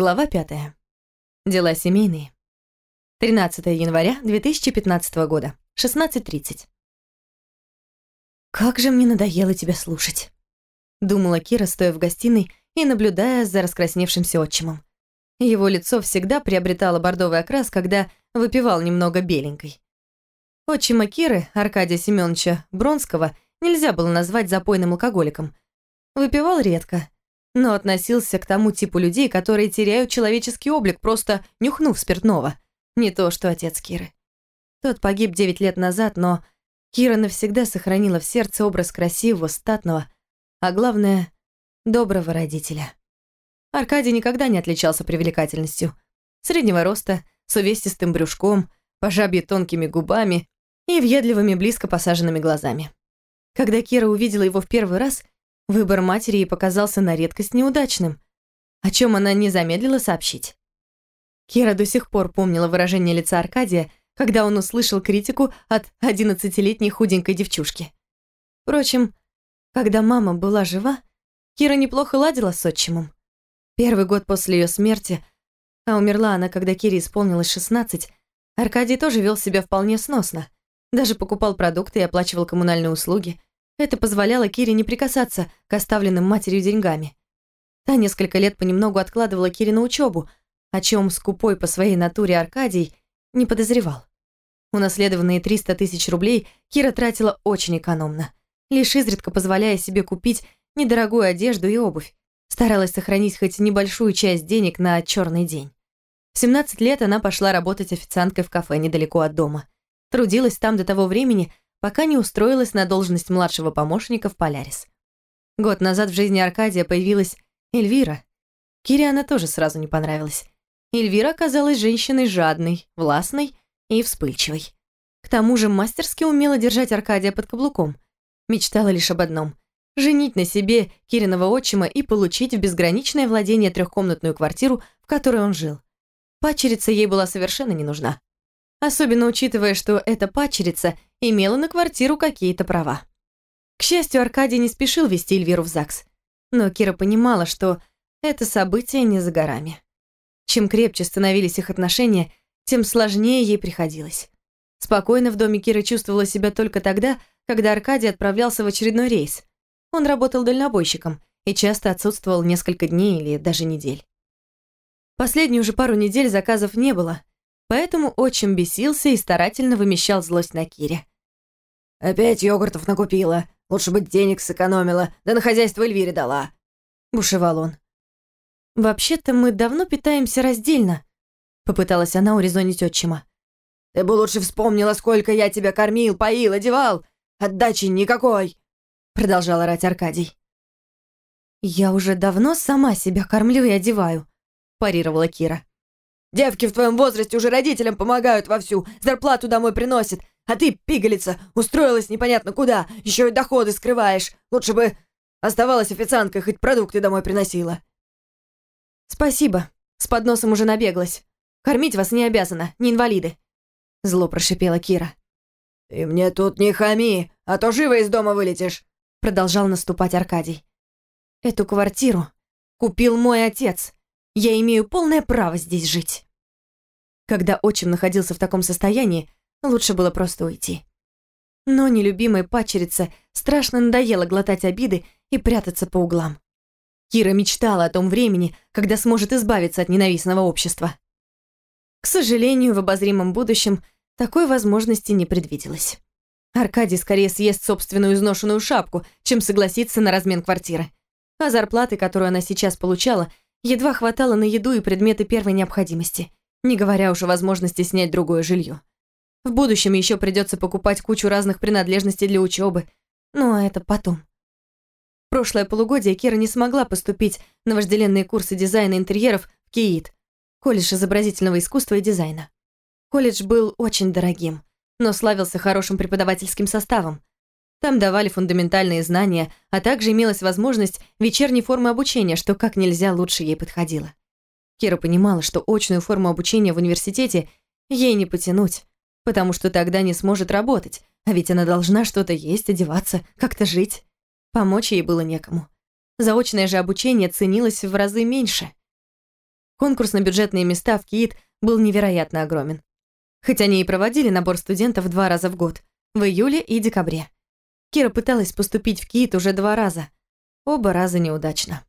Глава 5. Дела семейные. 13 января 2015 года. 16.30. «Как же мне надоело тебя слушать», — думала Кира, стоя в гостиной и наблюдая за раскрасневшимся отчимом. Его лицо всегда приобретало бордовый окрас, когда выпивал немного беленькой. Отчима Киры, Аркадия Семеновича Бронского, нельзя было назвать запойным алкоголиком. Выпивал редко, но относился к тому типу людей, которые теряют человеческий облик, просто нюхнув спиртного. Не то, что отец Киры. Тот погиб 9 лет назад, но Кира навсегда сохранила в сердце образ красивого, статного, а главное, доброго родителя. Аркадий никогда не отличался привлекательностью. Среднего роста, с увесистым брюшком, пожабье тонкими губами и въедливыми близко посаженными глазами. Когда Кира увидела его в первый раз, выбор матери ей показался на редкость неудачным, о чем она не замедлила сообщить. Кира до сих пор помнила выражение лица Аркадия, когда он услышал критику от одиннадцатилетней худенькой девчушки. Впрочем, когда мама была жива, Кира неплохо ладила с отчимом. Первый год после ее смерти, а умерла она, когда Кире исполнилось 16, Аркадий тоже вел себя вполне сносно. Даже покупал продукты и оплачивал коммунальные услуги. Это позволяло Кире не прикасаться к оставленным матерью деньгами. Та несколько лет понемногу откладывала Кире на учебу, о чем скупой по своей натуре Аркадий не подозревал. Унаследованные 300 тысяч рублей Кира тратила очень экономно, лишь изредка позволяя себе купить недорогую одежду и обувь. Старалась сохранить хоть небольшую часть денег на черный день. В 17 лет она пошла работать официанткой в кафе недалеко от дома. Трудилась там до того времени, пока не устроилась на должность младшего помощника в «Полярис». Год назад в жизни Аркадия появилась Эльвира. Кире она тоже сразу не понравилась. Эльвира оказалась женщиной жадной, властной и вспыльчивой. К тому же мастерски умела держать Аркадия под каблуком. Мечтала лишь об одном – женить на себе Кириного отчима и получить в безграничное владение трехкомнатную квартиру, в которой он жил. Пачерица ей была совершенно не нужна. Особенно учитывая, что эта пачерица имела на квартиру какие-то права. К счастью, Аркадий не спешил вести Эльвиру в ЗАГС. Но Кира понимала, что это событие не за горами. Чем крепче становились их отношения, тем сложнее ей приходилось. Спокойно в доме Кира чувствовала себя только тогда, когда Аркадий отправлялся в очередной рейс. Он работал дальнобойщиком и часто отсутствовал несколько дней или даже недель. Последнюю же пару недель заказов не было, поэтому отчим бесился и старательно вымещал злость на Кире. «Опять йогуртов накупила. Лучше бы денег сэкономила, да на хозяйство Эльвире дала», — бушевал он. «Вообще-то мы давно питаемся раздельно», — попыталась она урезонить отчима. «Ты бы лучше вспомнила, сколько я тебя кормил, поил, одевал. Отдачи никакой», — продолжал орать Аркадий. «Я уже давно сама себя кормлю и одеваю», — парировала Кира. Девки в твоем возрасте уже родителям помогают вовсю, зарплату домой приносят, а ты, пигалица, устроилась непонятно куда, еще и доходы скрываешь. Лучше бы оставалась официанткой, хоть продукты домой приносила». «Спасибо, с подносом уже набеглась. Кормить вас не обязана, не инвалиды», — зло прошипела Кира. «Ты мне тут не хами, а то живо из дома вылетишь», — продолжал наступать Аркадий. «Эту квартиру купил мой отец. Я имею полное право здесь жить». Когда отчим находился в таком состоянии, лучше было просто уйти. Но нелюбимой пачерице страшно надоело глотать обиды и прятаться по углам. Кира мечтала о том времени, когда сможет избавиться от ненавистного общества. К сожалению, в обозримом будущем такой возможности не предвиделось. Аркадий скорее съест собственную изношенную шапку, чем согласится на размен квартиры. А зарплаты, которую она сейчас получала, едва хватало на еду и предметы первой необходимости, не говоря уж о возможности снять другое жилье. В будущем еще придется покупать кучу разных принадлежностей для учебы, но это потом. Прошлое полугодие Кира не смогла поступить на вожделенные курсы дизайна интерьеров в КИИТ, колледж изобразительного искусства и дизайна. Колледж был очень дорогим, но славился хорошим преподавательским составом, там давали фундаментальные знания, а также имелась возможность вечерней формы обучения, что как нельзя лучше ей подходило. Кира понимала, что очную форму обучения в университете ей не потянуть, потому что тогда не сможет работать, а ведь она должна что-то есть, одеваться, как-то жить. Помочь ей было некому. Заочное же обучение ценилось в разы меньше. Конкурс на бюджетные места в КИИТ был невероятно огромен. Хоть они и проводили набор студентов два раза в год, в июле и декабре. Кира пыталась поступить в КИИТ уже два раза. Оба раза неудачно.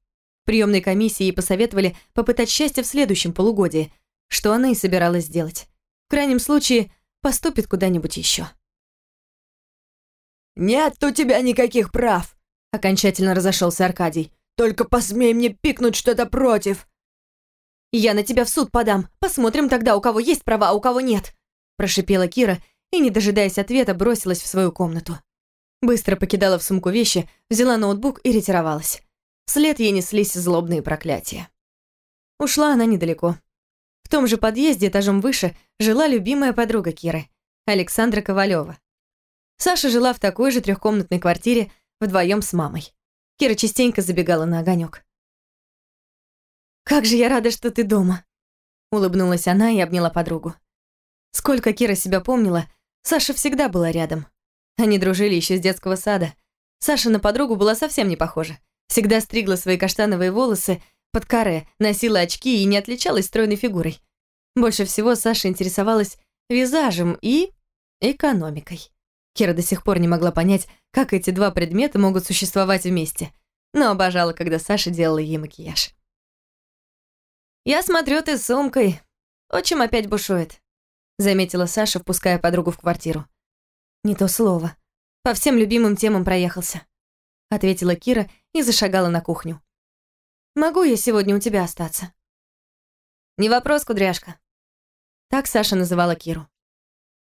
Приемной комиссии ей посоветовали попытать счастье в следующем полугодии, что она и собиралась сделать. В крайнем случае, поступит куда-нибудь еще. «Нет у тебя никаких прав!» Окончательно разошелся Аркадий. «Только посмей мне пикнуть что-то против!» «Я на тебя в суд подам. Посмотрим тогда, у кого есть права, а у кого нет!» Прошипела Кира и, не дожидаясь ответа, бросилась в свою комнату. Быстро покидала в сумку вещи, взяла ноутбук и ретировалась. Вслед ей неслись злобные проклятия. Ушла она недалеко. В том же подъезде, этажом выше, жила любимая подруга Киры, Александра Ковалева. Саша жила в такой же трехкомнатной квартире вдвоем с мамой. Кира частенько забегала на огонек. «Как же я рада, что ты дома!» Улыбнулась она и обняла подругу. Сколько Кира себя помнила, Саша всегда была рядом. Они дружили еще с детского сада. Саша на подругу была совсем не похожа. Всегда стригла свои каштановые волосы под каре, носила очки и не отличалась стройной фигурой. Больше всего Саша интересовалась визажем и экономикой. Кира до сих пор не могла понять, как эти два предмета могут существовать вместе, но обожала, когда Саша делала ей макияж. «Я смотрю, ты с сумкой. Отчим опять бушует», — заметила Саша, впуская подругу в квартиру. «Не то слово. По всем любимым темам проехался», — ответила Кира и зашагала на кухню. «Могу я сегодня у тебя остаться?» «Не вопрос, кудряшка». Так Саша называла Киру.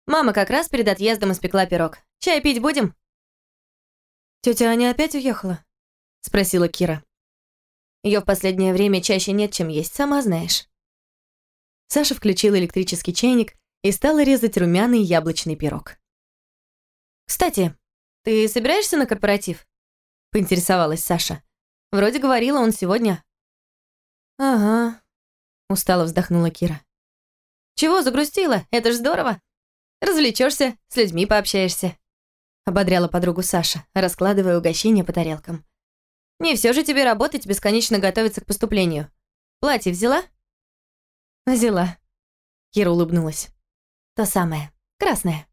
Мама как раз перед отъездом испекла пирог. Чай пить будем?» «Тётя Аня опять уехала?» — спросила Кира. Её в последнее время чаще нет, чем есть, сама знаешь». Саша включила электрический чайник и стала резать румяный яблочный пирог. «Кстати, ты собираешься на корпоратив?» — поинтересовалась Саша. «Вроде говорила он сегодня». «Ага», — устало вздохнула Кира. «Чего загрустила? Это ж здорово!» Развлечешься, с людьми пообщаешься», — ободряла подругу Саша, раскладывая угощения по тарелкам. «Не все же тебе работать, бесконечно готовиться к поступлению. Платье взяла?» «Взяла», — Кира улыбнулась. «То самое, красное».